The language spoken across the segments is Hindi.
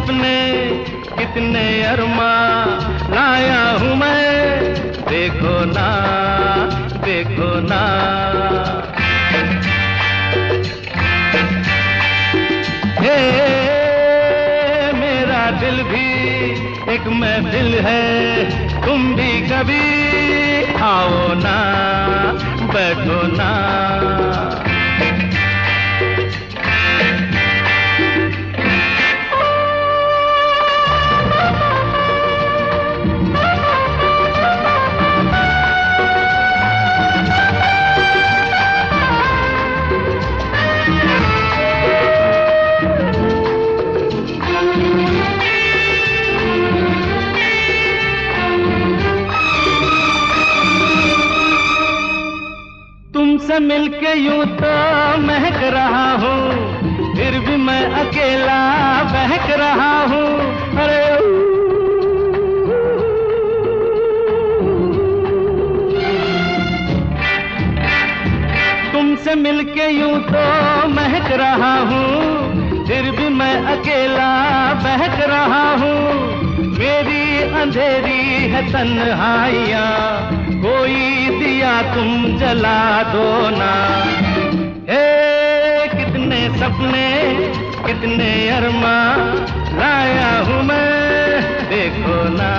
सपने कितने अरमा लाया हूँ मैं। देखो ना देखो ना। हे, मेरा दिल भी एक महफिल है। तुम भी कभी आओ ना, बैठो ना। तुमसे मिलके यूँ तो महक रहा हूँ, फिर भी मैं अकेला बहक रहा हूँ। अरे तुमसे मिलके यूँ तो महक रहा हूँ, फिर भी मैं अकेला बहक रहा हूँ। मेरी अंधेरी है तन्हाइयाँ, कोई दिया तुम जला दो ना। हे कितने सपने, कितने अरमा, लाया हूँ मैं। देखो ना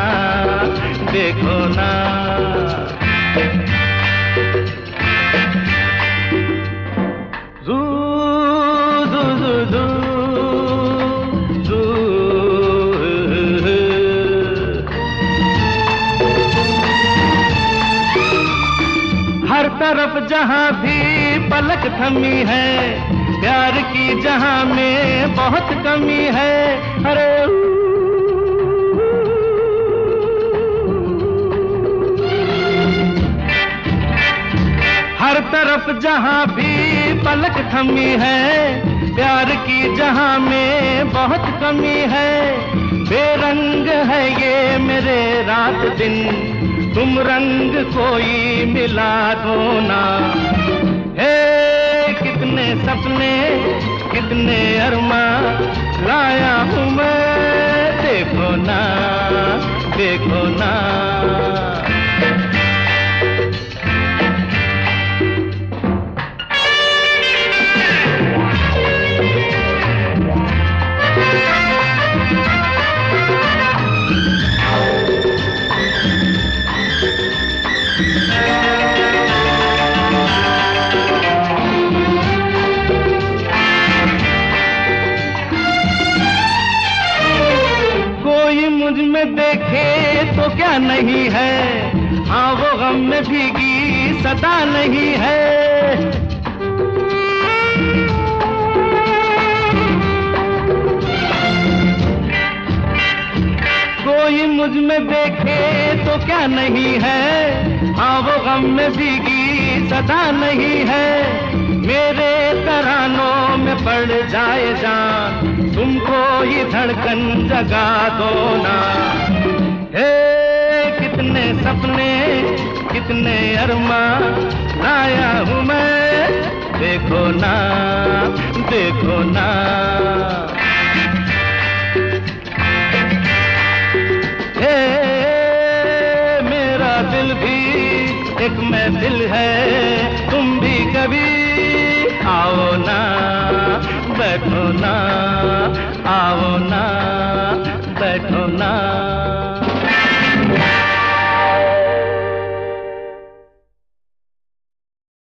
देखो ना। तरफ़ जहाँ भी पलक थमी है, प्यार की जहाँ में बहुत कमी है। अरे हर तरफ़ जहाँ भी पलक थमी है, प्यार की जहाँ में बहुत कमी है। बेरंग है ये मेरे रात दिन तुम रंग कोई मिला दो ना। हे, कितने सपने, कितने अरमा लाया हूँ मैं, देखो ना देखो ना। मुझमें देखे तो क्या नहीं है? हाँ वो गम में भीगी सदा नहीं है। कोई मुझमें देखे तो क्या नहीं है? हाँ वो गम में भीगी सदा नहीं है। मेरे तरानों में पड़ जाए जान तुमको ही धड़कन जगा दो ना। हे, कितने सपने, कितने अरमा, लाया हूँ मैं। देखो ना देखो ना। हे, मेरा दिल भी एक महफिल है, तुम भी कभी आओ ना, बैठो ना। आओ ना बैठो ना।